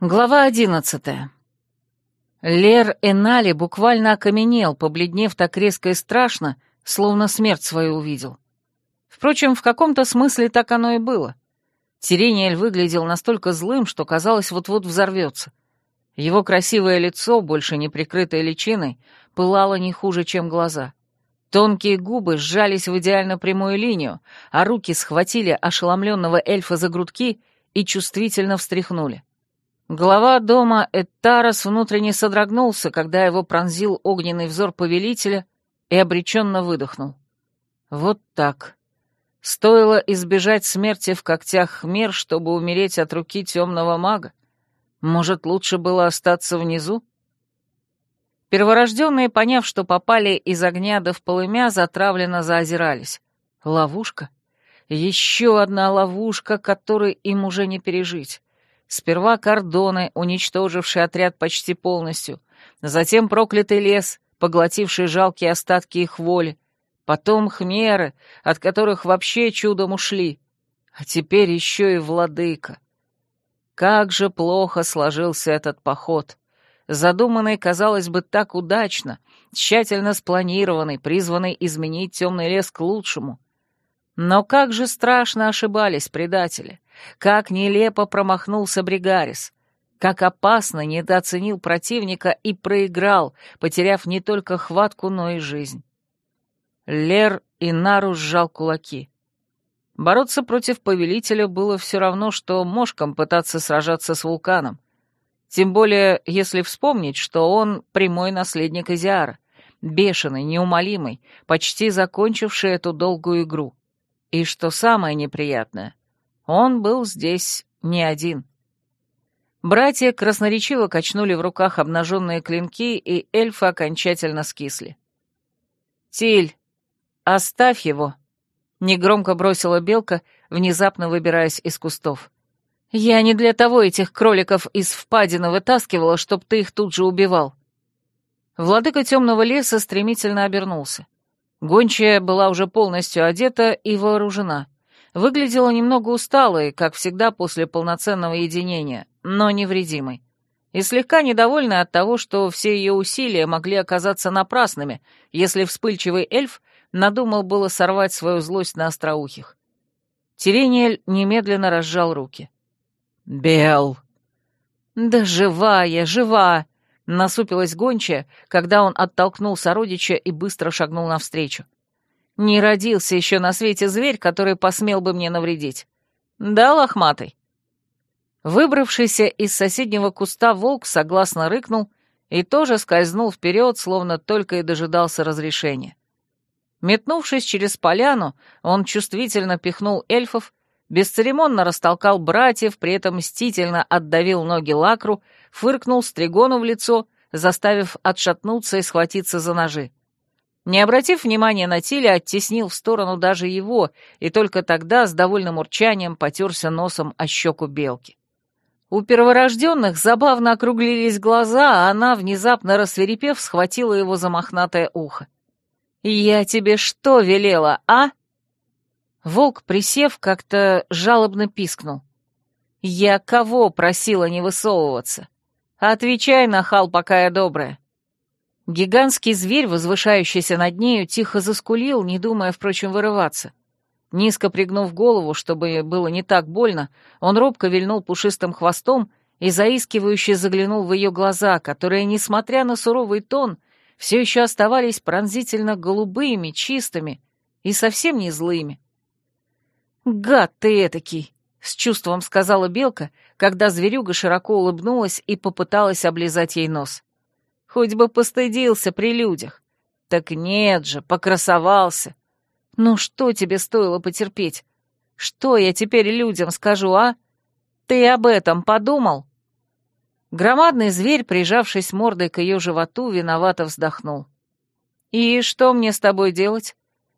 Глава одиннадцатая. Лер Энали буквально окаменел, побледнев так резко и страшно, словно смерть свою увидел. Впрочем, в каком-то смысле так оно и было. Тирениэль выглядел настолько злым, что казалось, вот-вот взорвется. Его красивое лицо, больше не прикрытое личиной, пылало не хуже, чем глаза. Тонкие губы сжались в идеально прямую линию, а руки схватили ошеломленного эльфа за грудки и чувствительно встряхнули. Глава дома Эттарас внутренне содрогнулся, когда его пронзил огненный взор повелителя и обреченно выдохнул. Вот так. Стоило избежать смерти в когтях хмер, чтобы умереть от руки темного мага? Может, лучше было остаться внизу? Перворожденные, поняв, что попали из огня до в полымя, затравленно заозирались. Ловушка? Еще одна ловушка, которой им уже не пережить. Сперва кордоны, уничтожившие отряд почти полностью, затем проклятый лес, поглотивший жалкие остатки их воли, потом хмеры, от которых вообще чудом ушли, а теперь еще и владыка. Как же плохо сложился этот поход. Задуманный, казалось бы, так удачно, тщательно спланированный, призванный изменить темный лес к лучшему. Но как же страшно ошибались предатели. Как нелепо промахнулся Бригарис. Как опасно недооценил противника и проиграл, потеряв не только хватку, но и жизнь. Лер и Нару сжал кулаки. Бороться против повелителя было все равно, что мошкам пытаться сражаться с вулканом. Тем более, если вспомнить, что он прямой наследник Изиара, бешеный, неумолимый, почти закончивший эту долгую игру. И что самое неприятное, он был здесь не один. Братья красноречиво качнули в руках обнаженные клинки, и эльфы окончательно скисли. «Тиль, оставь его!» — негромко бросила белка, внезапно выбираясь из кустов. «Я не для того этих кроликов из впадины вытаскивала, чтоб ты их тут же убивал». Владыка темного леса стремительно обернулся. Гончая была уже полностью одета и вооружена — Выглядела немного усталой, как всегда после полноценного единения, но невредимой. И слегка недовольной от того, что все ее усилия могли оказаться напрасными, если вспыльчивый эльф надумал было сорвать свою злость на остроухих. Тирениэль немедленно разжал руки. «Бел!» «Да живая, жива!» — насупилась гончая, когда он оттолкнул сородича и быстро шагнул навстречу. Не родился еще на свете зверь, который посмел бы мне навредить. Да, лохматый?» Выбравшийся из соседнего куста волк согласно рыкнул и тоже скользнул вперед, словно только и дожидался разрешения. Метнувшись через поляну, он чувствительно пихнул эльфов, бесцеремонно растолкал братьев, при этом мстительно отдавил ноги лакру, фыркнул стригону в лицо, заставив отшатнуться и схватиться за ножи. Не обратив внимания на Тиля, оттеснил в сторону даже его, и только тогда с довольным урчанием потерся носом о щеку белки. У перворожденных забавно округлились глаза, а она, внезапно рассверепев, схватила его за мохнатое ухо. «Я тебе что велела, а?» Волк, присев, как-то жалобно пискнул. «Я кого просила не высовываться? Отвечай, нахал, пока я добрая». Гигантский зверь, возвышающийся над нею, тихо заскулил, не думая, впрочем, вырываться. Низко пригнув голову, чтобы было не так больно, он робко вильнул пушистым хвостом и заискивающе заглянул в ее глаза, которые, несмотря на суровый тон, все еще оставались пронзительно голубыми, чистыми и совсем не злыми. «Гад ты этакий!» — с чувством сказала Белка, когда зверюга широко улыбнулась и попыталась облизать ей нос. Хоть бы постыдился при людях. Так нет же, покрасовался. Ну что тебе стоило потерпеть? Что я теперь людям скажу, а? Ты об этом подумал?» Громадный зверь, прижавшись мордой к ее животу, виновато вздохнул. «И что мне с тобой делать?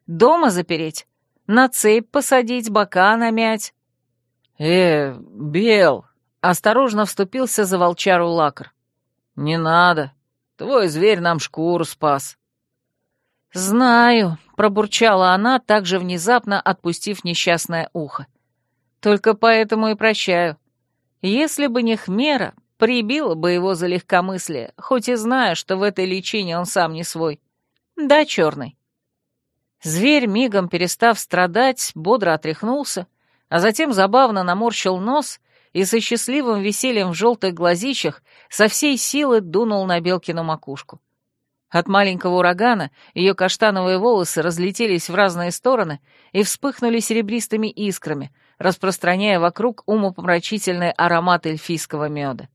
Дома запереть? На цепь посадить, бока намять?» «Э, Бел!» — осторожно вступился за волчару лакр. «Не надо. Твой зверь нам шкуру спас». «Знаю», — пробурчала она, также внезапно отпустив несчастное ухо. «Только поэтому и прощаю. Если бы не Хмера, Прибило бы его за легкомыслие, хоть и зная, что в этой личине он сам не свой. Да, черный. Зверь, мигом перестав страдать, бодро отряхнулся, а затем забавно наморщил нос и со счастливым весельем в желтых глазищах со всей силы дунул на Белкину макушку. От маленького урагана ее каштановые волосы разлетелись в разные стороны и вспыхнули серебристыми искрами, распространяя вокруг умопомрачительный аромат эльфийского меда.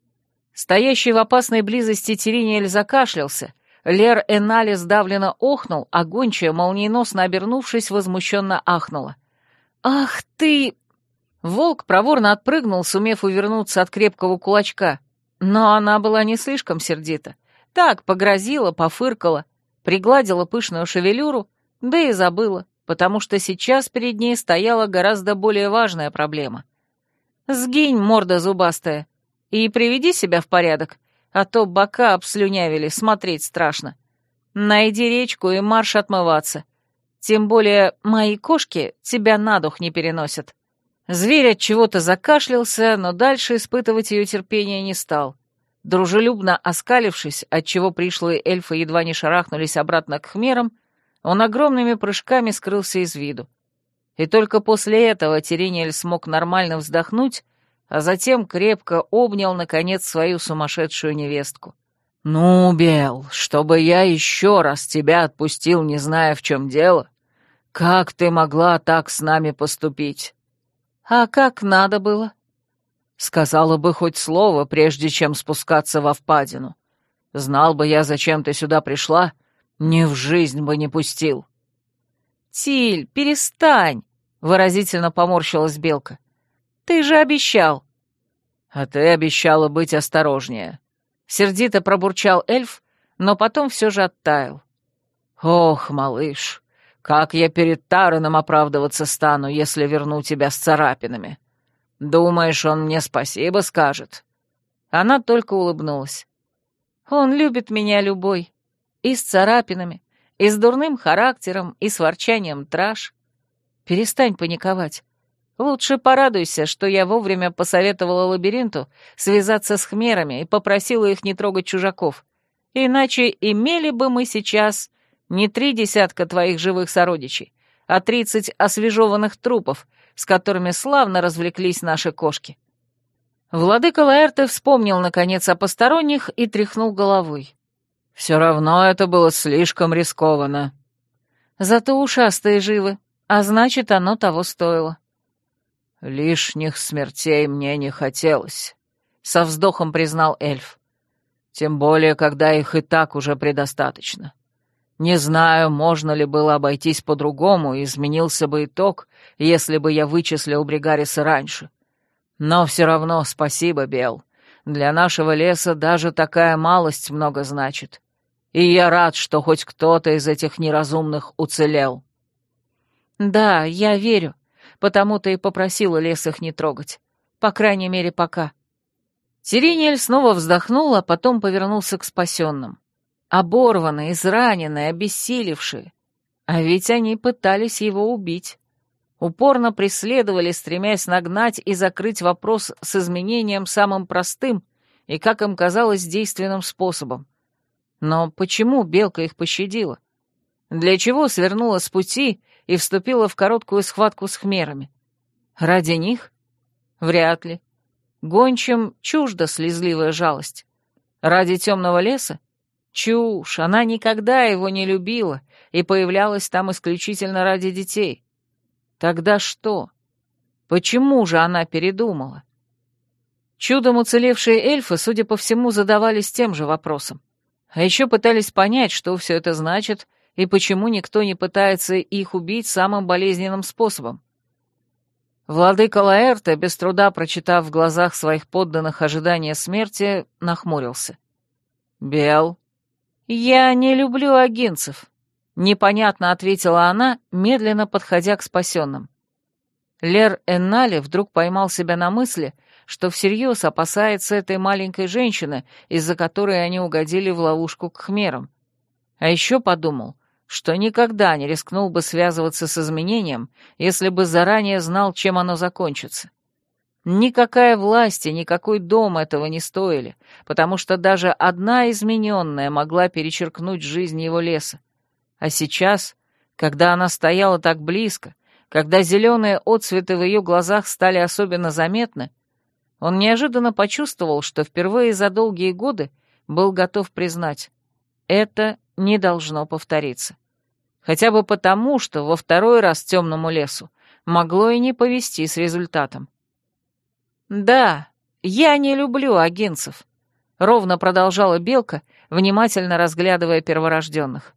Стоящий в опасной близости Терениэль закашлялся, Лер Энали сдавленно охнул, а гончая, молниеносно обернувшись, возмущенно ахнула. «Ах ты!» Волк проворно отпрыгнул, сумев увернуться от крепкого кулачка, но она была не слишком сердита. Так, погрозила, пофыркала, пригладила пышную шевелюру, да и забыла, потому что сейчас перед ней стояла гораздо более важная проблема. «Сгинь, морда зубастая, и приведи себя в порядок, а то бока обслюнявили, смотреть страшно. Найди речку и марш отмываться. Тем более мои кошки тебя на дух не переносят». Зверь от чего-то закашлялся, но дальше испытывать ее терпение не стал. Дружелюбно оскалившись, отчего пришлые эльфы едва не шарахнулись обратно к хмерам, он огромными прыжками скрылся из виду. И только после этого Терениэль смог нормально вздохнуть, а затем крепко обнял, наконец, свою сумасшедшую невестку. «Ну, Бел, чтобы я еще раз тебя отпустил, не зная, в чем дело, как ты могла так с нами поступить?» «А как надо было?» Сказала бы хоть слово, прежде чем спускаться во впадину. Знал бы я, зачем ты сюда пришла, ни в жизнь бы не пустил. «Тиль, перестань!» — выразительно поморщилась Белка. «Ты же обещал!» «А ты обещала быть осторожнее!» Сердито пробурчал эльф, но потом все же оттаял. «Ох, малыш, как я перед Тараном оправдываться стану, если верну тебя с царапинами!» Думаешь, он мне спасибо скажет?» Она только улыбнулась. «Он любит меня любой. И с царапинами, и с дурным характером, и с ворчанием траж. Перестань паниковать. Лучше порадуйся, что я вовремя посоветовала лабиринту связаться с хмерами и попросила их не трогать чужаков. Иначе имели бы мы сейчас не три десятка твоих живых сородичей, а тридцать освежеванных трупов, с которыми славно развлеклись наши кошки. Владыка Лаэрте вспомнил, наконец, о посторонних и тряхнул головой. «Все равно это было слишком рискованно». «Зато ушастые живы, а значит, оно того стоило». «Лишних смертей мне не хотелось», — со вздохом признал эльф. «Тем более, когда их и так уже предостаточно. Не знаю, можно ли было обойтись по-другому, изменился бы итог, если бы я вычислил Бригариса раньше. Но все равно спасибо, Бел. Для нашего леса даже такая малость много значит. И я рад, что хоть кто-то из этих неразумных уцелел. Да, я верю, потому-то и попросила лес их не трогать. По крайней мере, пока. Сиринель снова вздохнул, а потом повернулся к спасенным. Оборванные, израненные, обессилевшие. А ведь они пытались его убить. Упорно преследовали, стремясь нагнать и закрыть вопрос с изменением самым простым и, как им казалось, действенным способом. Но почему Белка их пощадила? Для чего свернула с пути и вступила в короткую схватку с хмерами? Ради них? Вряд ли. Гончим чужда слезливая жалость. Ради темного леса? Чушь, она никогда его не любила и появлялась там исключительно ради детей. Тогда что? Почему же она передумала? Чудом уцелевшие эльфы, судя по всему, задавались тем же вопросом. А еще пытались понять, что все это значит и почему никто не пытается их убить самым болезненным способом. Владыка Лаэрта, без труда прочитав в глазах своих подданных ожидания смерти, нахмурился. «Бел, «Я не люблю агинцев», — непонятно ответила она, медленно подходя к спасенным. Лер Эннали вдруг поймал себя на мысли, что всерьез опасается этой маленькой женщины, из-за которой они угодили в ловушку к хмерам. А еще подумал, что никогда не рискнул бы связываться с изменением, если бы заранее знал, чем оно закончится. Никакая власть и никакой дом этого не стоили, потому что даже одна измененная могла перечеркнуть жизнь его леса. А сейчас, когда она стояла так близко, когда зеленые отцветы в ее глазах стали особенно заметны, он неожиданно почувствовал, что впервые за долгие годы был готов признать — это не должно повториться. Хотя бы потому, что во второй раз темному лесу могло и не повести с результатом. «Да, я не люблю агинцев», — ровно продолжала Белка, внимательно разглядывая перворожденных.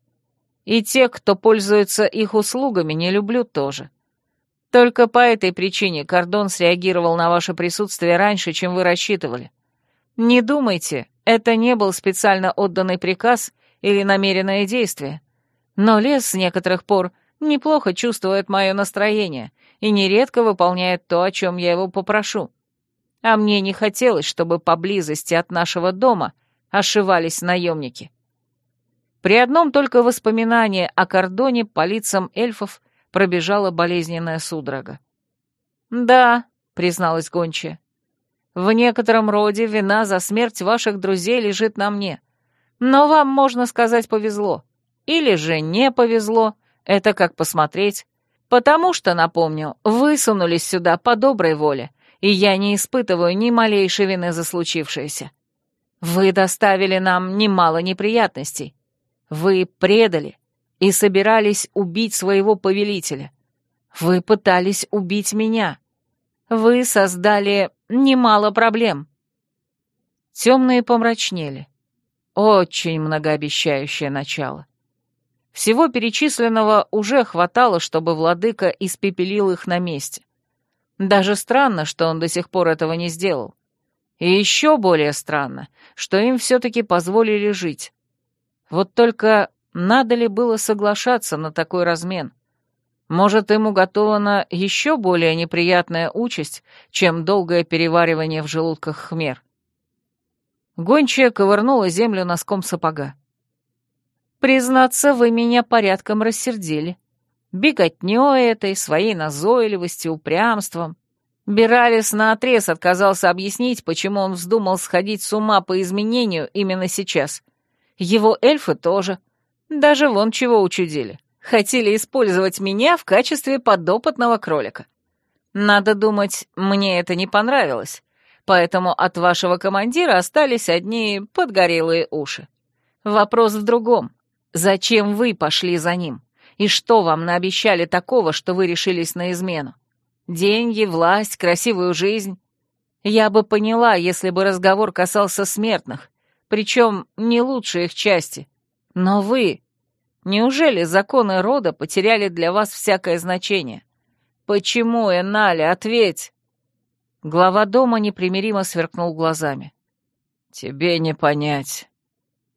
«И тех, кто пользуется их услугами, не люблю тоже. Только по этой причине Кордон среагировал на ваше присутствие раньше, чем вы рассчитывали. Не думайте, это не был специально отданный приказ или намеренное действие. Но лес с некоторых пор неплохо чувствует мое настроение и нередко выполняет то, о чем я его попрошу. А мне не хотелось, чтобы поблизости от нашего дома ошивались наемники. При одном только воспоминании о кордоне по лицам эльфов пробежала болезненная судорога. «Да», — призналась гончая, — «в некотором роде вина за смерть ваших друзей лежит на мне. Но вам, можно сказать, повезло. Или же не повезло, это как посмотреть. Потому что, напомню, вы сунулись сюда по доброй воле, и я не испытываю ни малейшей вины за случившееся. Вы доставили нам немало неприятностей. Вы предали и собирались убить своего повелителя. Вы пытались убить меня. Вы создали немало проблем. Темные помрачнели. Очень многообещающее начало. Всего перечисленного уже хватало, чтобы владыка испепелил их на месте. Даже странно, что он до сих пор этого не сделал. И еще более странно, что им все-таки позволили жить. Вот только надо ли было соглашаться на такой размен? Может, им уготована еще более неприятная участь, чем долгое переваривание в желудках хмер? Гончая ковырнула землю носком сапога. «Признаться, вы меня порядком рассердили. Беготнёй этой, своей назойливостью, упрямством. Биралис наотрез отказался объяснить, почему он вздумал сходить с ума по изменению именно сейчас. Его эльфы тоже. Даже вон чего учудили. Хотели использовать меня в качестве подопытного кролика. Надо думать, мне это не понравилось поэтому от вашего командира остались одни подгорелые уши. Вопрос в другом. Зачем вы пошли за ним? И что вам наобещали такого, что вы решились на измену? Деньги, власть, красивую жизнь? Я бы поняла, если бы разговор касался смертных, причем не лучшей их части. Но вы... Неужели законы рода потеряли для вас всякое значение? Почему, Энали, ответь? Глава дома непримиримо сверкнул глазами. «Тебе не понять».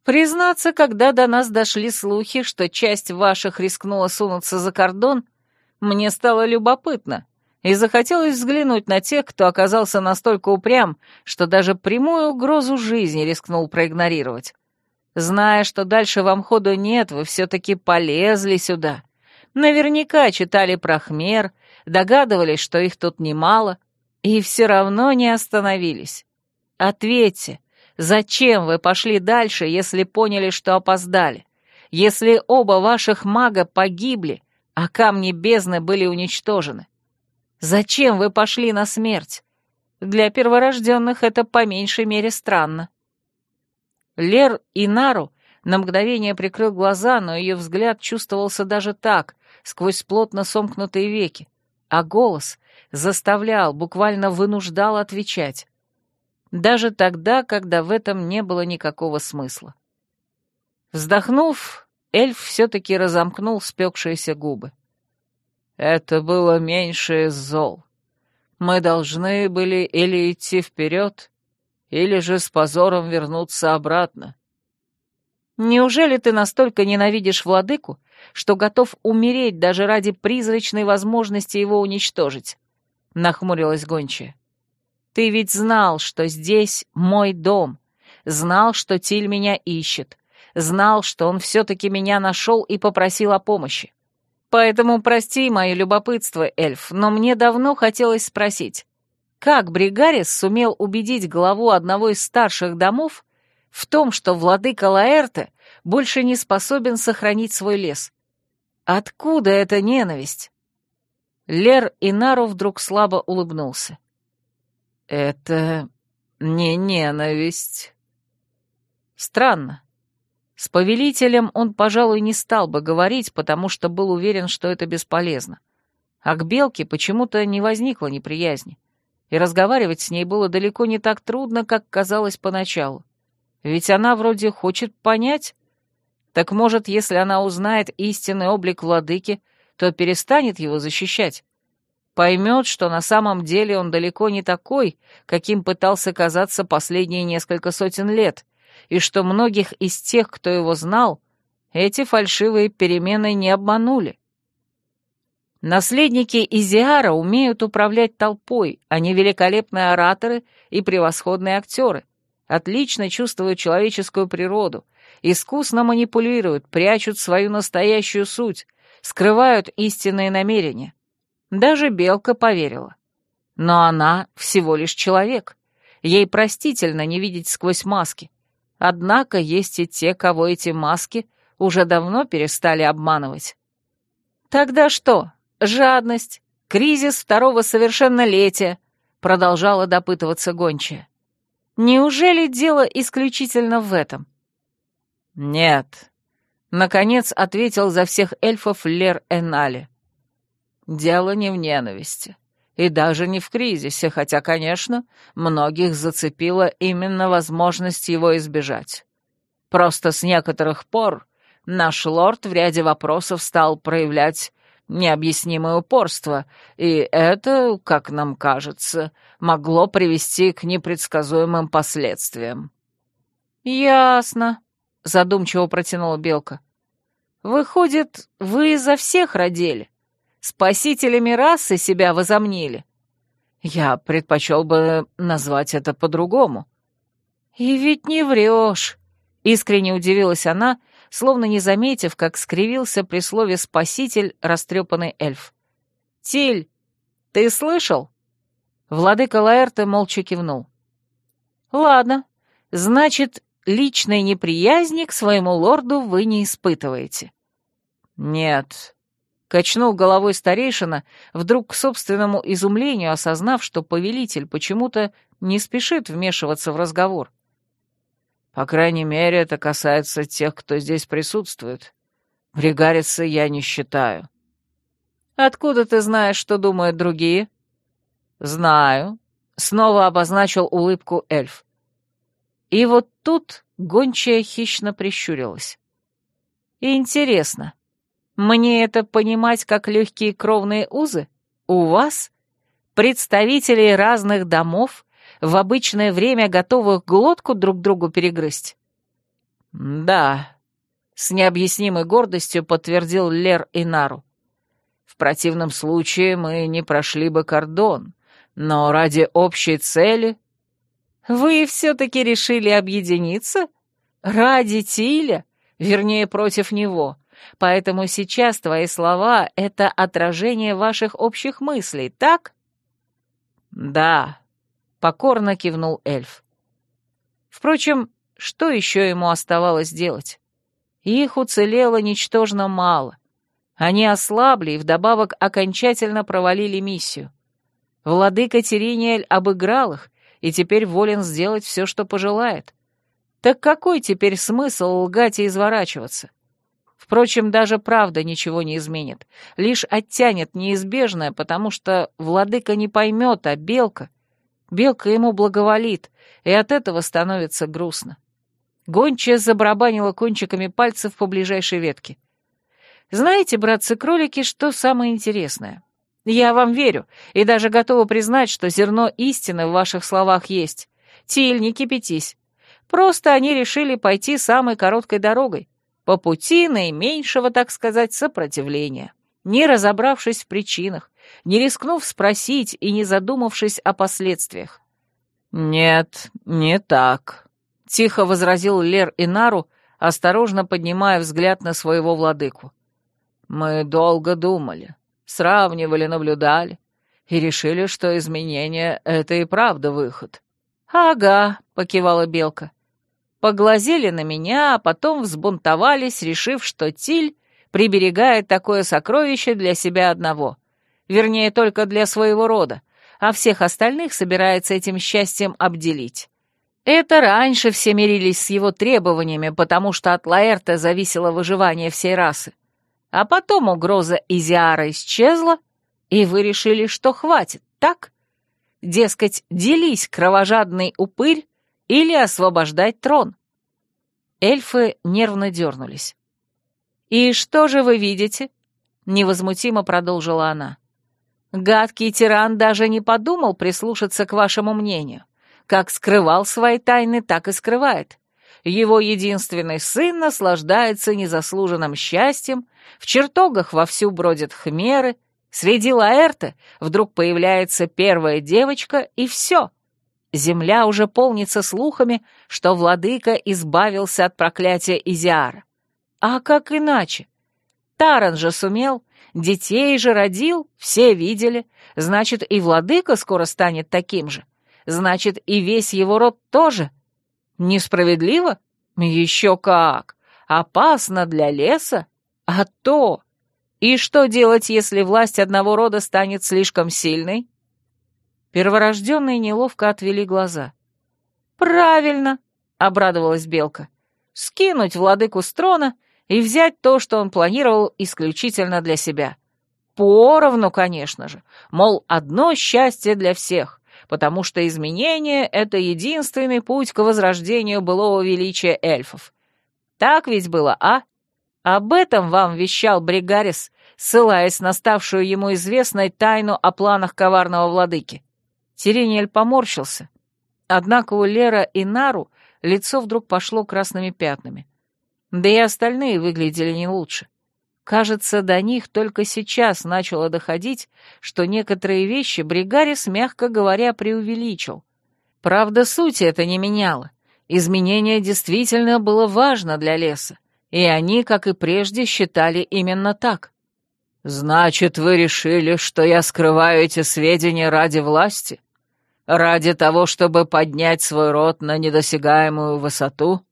«Признаться, когда до нас дошли слухи, что часть ваших рискнула сунуться за кордон, мне стало любопытно, и захотелось взглянуть на тех, кто оказался настолько упрям, что даже прямую угрозу жизни рискнул проигнорировать. Зная, что дальше вам ходу нет, вы все-таки полезли сюда. Наверняка читали про хмер, догадывались, что их тут немало — и все равно не остановились. Ответьте, зачем вы пошли дальше, если поняли, что опоздали? Если оба ваших мага погибли, а камни бездны были уничтожены? Зачем вы пошли на смерть? Для перворожденных это по меньшей мере странно. Лер и Нару на мгновение прикрыл глаза, но ее взгляд чувствовался даже так, сквозь плотно сомкнутые веки, а голос заставлял, буквально вынуждал отвечать. Даже тогда, когда в этом не было никакого смысла. Вздохнув, эльф все-таки разомкнул спекшиеся губы. Это было меньше зол. Мы должны были или идти вперед, или же с позором вернуться обратно. Неужели ты настолько ненавидишь владыку, что готов умереть даже ради призрачной возможности его уничтожить? — нахмурилась гончая. «Ты ведь знал, что здесь мой дом, знал, что Тиль меня ищет, знал, что он все-таки меня нашел и попросил о помощи. Поэтому прости мое любопытство, эльф, но мне давно хотелось спросить, как Бригарис сумел убедить главу одного из старших домов в том, что владыка Лаэрте больше не способен сохранить свой лес? Откуда эта ненависть? Лер Инару вдруг слабо улыбнулся. «Это не ненависть». Странно. С повелителем он, пожалуй, не стал бы говорить, потому что был уверен, что это бесполезно. А к Белке почему-то не возникло неприязни, и разговаривать с ней было далеко не так трудно, как казалось поначалу. Ведь она вроде хочет понять. Так может, если она узнает истинный облик владыки, то перестанет его защищать. Поймет, что на самом деле он далеко не такой, каким пытался казаться последние несколько сотен лет, и что многих из тех, кто его знал, эти фальшивые перемены не обманули. Наследники Изиара умеют управлять толпой, они великолепные ораторы и превосходные актеры, отлично чувствуют человеческую природу, искусно манипулируют, прячут свою настоящую суть, скрывают истинные намерения. Даже Белка поверила. Но она всего лишь человек. Ей простительно не видеть сквозь маски. Однако есть и те, кого эти маски уже давно перестали обманывать. Тогда что? Жадность? Кризис второго совершеннолетия? Продолжала допытываться гончая. Неужели дело исключительно в этом? Нет, Наконец ответил за всех эльфов Лер Энали. «Дело не в ненависти. И даже не в кризисе, хотя, конечно, многих зацепила именно возможность его избежать. Просто с некоторых пор наш лорд в ряде вопросов стал проявлять необъяснимое упорство, и это, как нам кажется, могло привести к непредсказуемым последствиям». «Ясно», — задумчиво протянула Белка. «Выходит, вы за всех родили? Спасителями расы себя возомнили?» «Я предпочел бы назвать это по-другому». «И ведь не врешь», — искренне удивилась она, словно не заметив, как скривился при слове «спаситель» растрепанный эльф. «Тиль, ты слышал?» Владыка Лаэрте молча кивнул. «Ладно, значит, личной неприязни к своему лорду вы не испытываете». «Нет», — качнул головой старейшина, вдруг к собственному изумлению осознав, что повелитель почему-то не спешит вмешиваться в разговор. «По крайней мере, это касается тех, кто здесь присутствует. Бригарица я не считаю». «Откуда ты знаешь, что думают другие?» «Знаю», — снова обозначил улыбку эльф. И вот тут гончая хищно прищурилась. «Интересно, мне это понимать как легкие кровные узы? У вас, представителей разных домов, в обычное время готовых глотку друг другу перегрызть?» «Да», — с необъяснимой гордостью подтвердил Лер Инару. «В противном случае мы не прошли бы кордон, но ради общей цели вы все-таки решили объединиться? Ради Тиля? Вернее, против него. Поэтому сейчас твои слова — это отражение ваших общих мыслей, так? Да, — покорно кивнул эльф. Впрочем, что еще ему оставалось делать? Их уцелело ничтожно мало. Они ослабли и вдобавок окончательно провалили миссию. Владыка Терениэль обыграл их и теперь волен сделать все, что пожелает. Так какой теперь смысл лгать и изворачиваться? Впрочем, даже правда ничего не изменит, лишь оттянет неизбежное, потому что владыка не поймет, а белка... Белка ему благоволит, и от этого становится грустно. Гончая забарабанила кончиками пальцев по ближайшей ветке. «Знаете, братцы-кролики, что самое интересное?» Я вам верю и даже готова признать, что зерно истины в ваших словах есть. Тиль, не кипятись. Просто они решили пойти самой короткой дорогой, по пути наименьшего, так сказать, сопротивления, не разобравшись в причинах, не рискнув спросить и не задумавшись о последствиях. «Нет, не так», — тихо возразил Лер Инару, осторожно поднимая взгляд на своего владыку. «Мы долго думали сравнивали, наблюдали. и решили, что изменение — это и правда выход». «Ага», — покивала Белка. Поглазели на меня, а потом взбунтовались, решив, что Тиль приберегает такое сокровище для себя одного. Вернее, только для своего рода, а всех остальных собирается этим счастьем обделить. Это раньше все мирились с его требованиями, потому что от Лаэрта зависело выживание всей расы. А потом угроза Изиара исчезла, и вы решили, что хватит, так? Дескать, делись, кровожадный упырь, или освобождать трон. Эльфы нервно дернулись. «И что же вы видите?» — невозмутимо продолжила она. «Гадкий тиран даже не подумал прислушаться к вашему мнению. Как скрывал свои тайны, так и скрывает. Его единственный сын наслаждается незаслуженным счастьем, в чертогах вовсю бродят хмеры, среди Лаэрта вдруг появляется первая девочка, и все. Земля уже полнится слухами, что владыка избавился от проклятия Изиара. А как иначе? Таран же сумел, детей же родил, все видели, значит, и владыка скоро станет таким же значит, и весь его род тоже. Несправедливо? Еще как! Опасно для леса? А то! И что делать, если власть одного рода станет слишком сильной? Перворожденные неловко отвели глаза. «Правильно!» — обрадовалась Белка. «Скинуть владыку с трона и взять то, что он планировал исключительно для себя. Поровну, конечно же, мол, одно счастье для всех потому что изменение — это единственный путь к возрождению былого величия эльфов. Так ведь было, а? Об этом вам вещал Бригарис, ссылаясь на ставшую ему известной тайну о планах коварного владыки. Терениэль поморщился. Однако у Лера и Нару лицо вдруг пошло красными пятнами. Да и остальные выглядели не лучше. Кажется, до них только сейчас начало доходить, что некоторые вещи Бригарис, мягко говоря, преувеличил. Правда, сути это не меняло. Изменение действительно было важно для леса, и они, как и прежде, считали именно так. «Значит, вы решили, что я скрываю эти сведения ради власти? Ради того, чтобы поднять свой род на недосягаемую высоту?»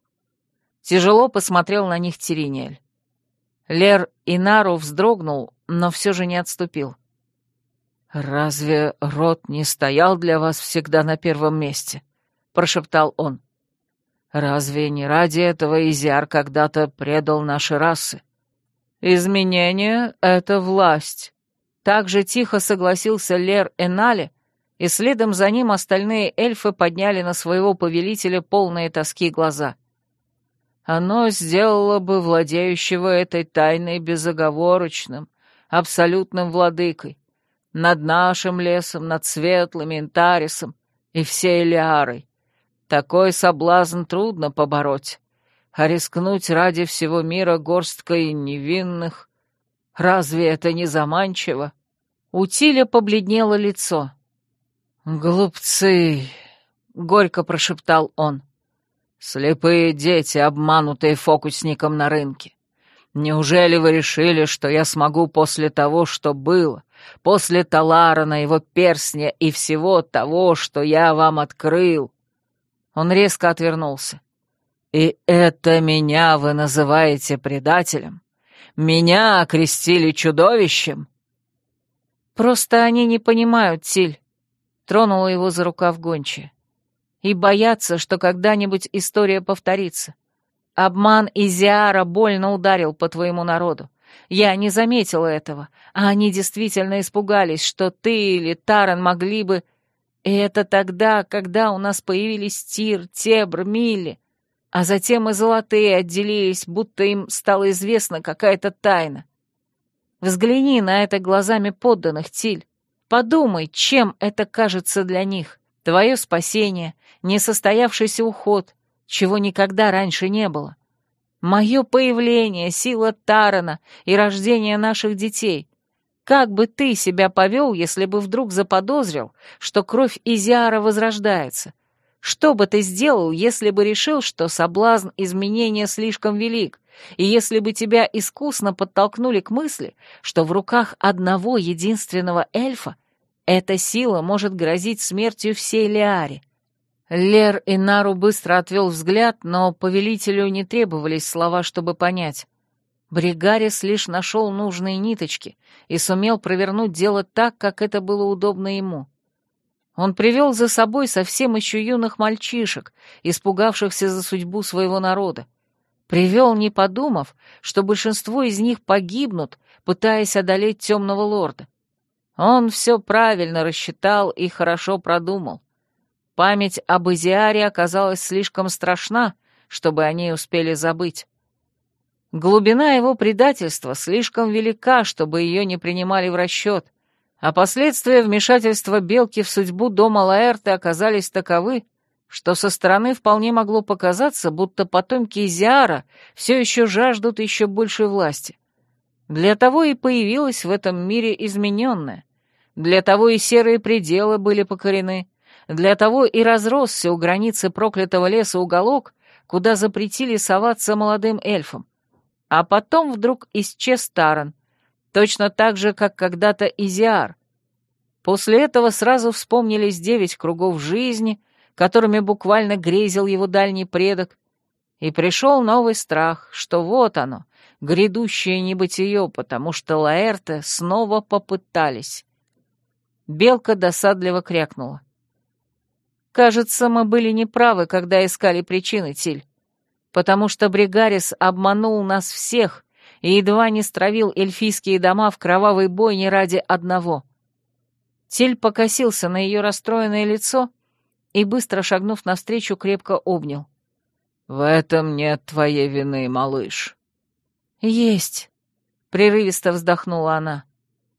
Тяжело посмотрел на них Теринель. Лер Инару вздрогнул, но все же не отступил. «Разве род не стоял для вас всегда на первом месте?» — прошептал он. «Разве не ради этого Изиар когда-то предал наши расы?» «Изменение — это власть», — так же тихо согласился Лер Энали, и следом за ним остальные эльфы подняли на своего повелителя полные тоски глаза — оно сделало бы владеющего этой тайной безоговорочным, абсолютным владыкой, над нашим лесом, над светлым Интарисом и всей Лиарой. Такой соблазн трудно побороть, а рискнуть ради всего мира горсткой невинных, разве это не заманчиво? У Тиля побледнело лицо. «Глупцы!» — горько прошептал он. Слепые дети, обманутые фокусником на рынке. Неужели вы решили, что я смогу после того, что было, после Таларана, его перстня и всего того, что я вам открыл?» Он резко отвернулся. «И это меня вы называете предателем? Меня окрестили чудовищем?» «Просто они не понимают, Тиль», — тронула его за рукав гончая и боятся, что когда-нибудь история повторится. Обман Изиара больно ударил по твоему народу. Я не заметила этого, а они действительно испугались, что ты или Таран могли бы... И это тогда, когда у нас появились Тир, Тебр, Милли, а затем и Золотые отделились, будто им стала известна какая-то тайна. Взгляни на это глазами подданных, Тиль. Подумай, чем это кажется для них. Твое спасение, несостоявшийся уход, чего никогда раньше не было. Мое появление, сила Тарана и рождение наших детей. Как бы ты себя повел, если бы вдруг заподозрил, что кровь Изиара возрождается? Что бы ты сделал, если бы решил, что соблазн изменения слишком велик, и если бы тебя искусно подтолкнули к мысли, что в руках одного единственного эльфа Эта сила может грозить смертью всей Лиаре. Лер Инару быстро отвел взгляд, но повелителю не требовались слова, чтобы понять. Бригарис лишь нашел нужные ниточки и сумел провернуть дело так, как это было удобно ему. Он привел за собой совсем еще юных мальчишек, испугавшихся за судьбу своего народа. Привел, не подумав, что большинство из них погибнут, пытаясь одолеть темного лорда. Он все правильно рассчитал и хорошо продумал. Память об Изиаре оказалась слишком страшна, чтобы о ней успели забыть. Глубина его предательства слишком велика, чтобы ее не принимали в расчет, а последствия вмешательства Белки в судьбу дома Лаэрты оказались таковы, что со стороны вполне могло показаться, будто потомки Изиара все еще жаждут еще большей власти. Для того и появилась в этом мире измененная, для того и серые пределы были покорены — для того и разросся у границы проклятого леса уголок, куда запретили соваться молодым эльфам. А потом вдруг исчез Таран, точно так же, как когда-то Изиар. После этого сразу вспомнились девять кругов жизни, которыми буквально грезил его дальний предок, и пришел новый страх, что вот оно, грядущее небытие, потому что Лаэрте снова попытались. Белка досадливо крякнула. Кажется, мы были неправы, когда искали причины, Тиль. Потому что Бригарис обманул нас всех и едва не стравил эльфийские дома в кровавой бойне ради одного. Тиль покосился на ее расстроенное лицо и, быстро шагнув навстречу, крепко обнял. «В этом нет твоей вины, малыш». «Есть», — прерывисто вздохнула она.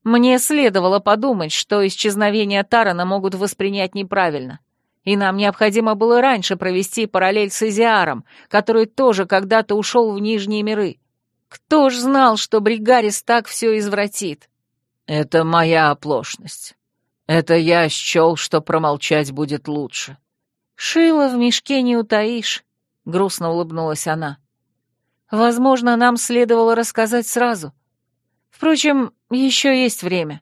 «Мне следовало подумать, что исчезновение Тарана могут воспринять неправильно и нам необходимо было раньше провести параллель с Изиаром, который тоже когда-то ушел в Нижние миры. Кто ж знал, что Бригарис так все извратит? Это моя оплошность. Это я счел, что промолчать будет лучше. Шило в мешке не утаишь, — грустно улыбнулась она. Возможно, нам следовало рассказать сразу. Впрочем, еще есть время.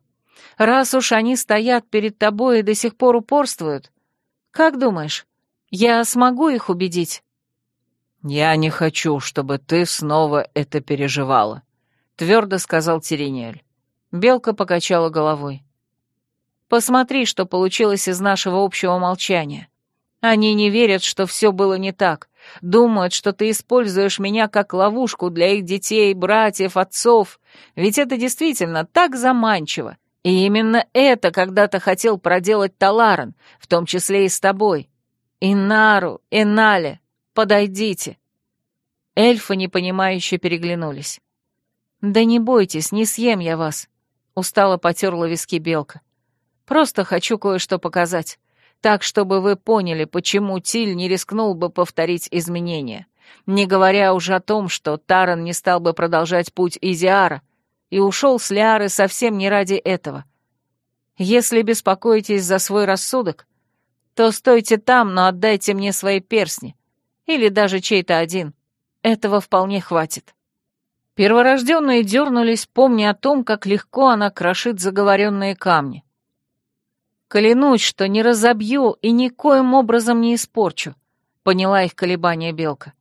Раз уж они стоят перед тобой и до сих пор упорствуют, как думаешь, я смогу их убедить?» «Я не хочу, чтобы ты снова это переживала», — твердо сказал Терениэль. Белка покачала головой. «Посмотри, что получилось из нашего общего молчания. Они не верят, что все было не так. Думают, что ты используешь меня как ловушку для их детей, братьев, отцов. Ведь это действительно так заманчиво. И именно это когда-то хотел проделать Таларан, в том числе и с тобой. Инару, Инале, подойдите. Эльфы непонимающе переглянулись. «Да не бойтесь, не съем я вас», — устало потерла виски белка. «Просто хочу кое-что показать, так, чтобы вы поняли, почему Тиль не рискнул бы повторить изменения, не говоря уже о том, что Таран не стал бы продолжать путь Изиара, и ушел с Лиары совсем не ради этого. Если беспокоитесь за свой рассудок, то стойте там, но отдайте мне свои персни. Или даже чей-то один. Этого вполне хватит. Перворожденные дернулись, помня о том, как легко она крошит заговоренные камни. «Клянусь, что не разобью и никоим образом не испорчу», — поняла их колебания Белка.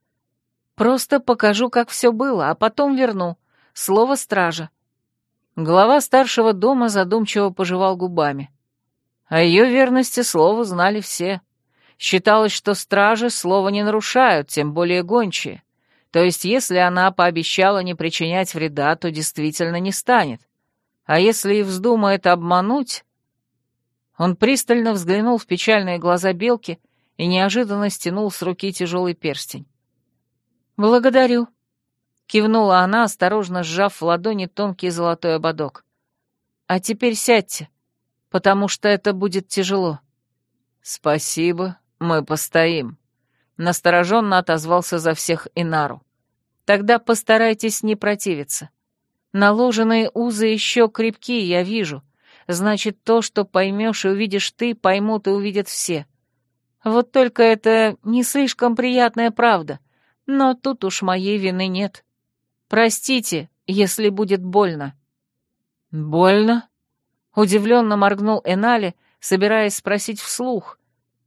«Просто покажу, как все было, а потом верну. Слово стража. Глава старшего дома задумчиво пожевал губами. О ее верности слова знали все. Считалось, что стражи слова не нарушают, тем более гончие. То есть, если она пообещала не причинять вреда, то действительно не станет. А если и вздумает обмануть... Он пристально взглянул в печальные глаза белки и неожиданно стянул с руки тяжелый перстень. «Благодарю», Кивнула она, осторожно сжав в ладони тонкий золотой ободок. «А теперь сядьте, потому что это будет тяжело». «Спасибо, мы постоим», — настороженно отозвался за всех Инару. «Тогда постарайтесь не противиться. Наложенные узы еще крепкие, я вижу. Значит, то, что поймешь и увидишь ты, поймут и увидят все. Вот только это не слишком приятная правда, но тут уж моей вины нет». Простите, если будет больно». «Больно?» Удивленно моргнул Энали, собираясь спросить вслух,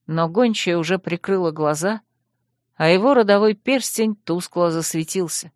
но гончая уже прикрыла глаза, а его родовой перстень тускло засветился.